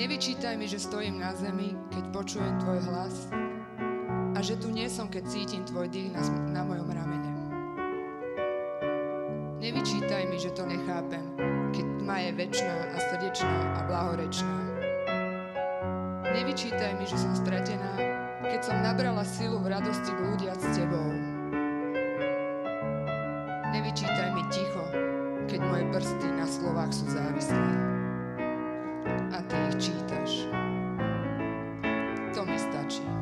Nevyčítaj mi, že stojím na zemi, keď počujem tvoj hlas a že tu nie som, keď cítim tvoj dých na, na mojom ramene. Nevyčítaj mi, že to nechápem, keď tma je väčšiná a srdečná a blahorečná. Nevyčítaj mi, že som stratená, keď som nabrala silu v radosti blúdiať s tebou. Nevyčítaj mi ticho, keď moje prsty na slovách sú závislé. A ty energy.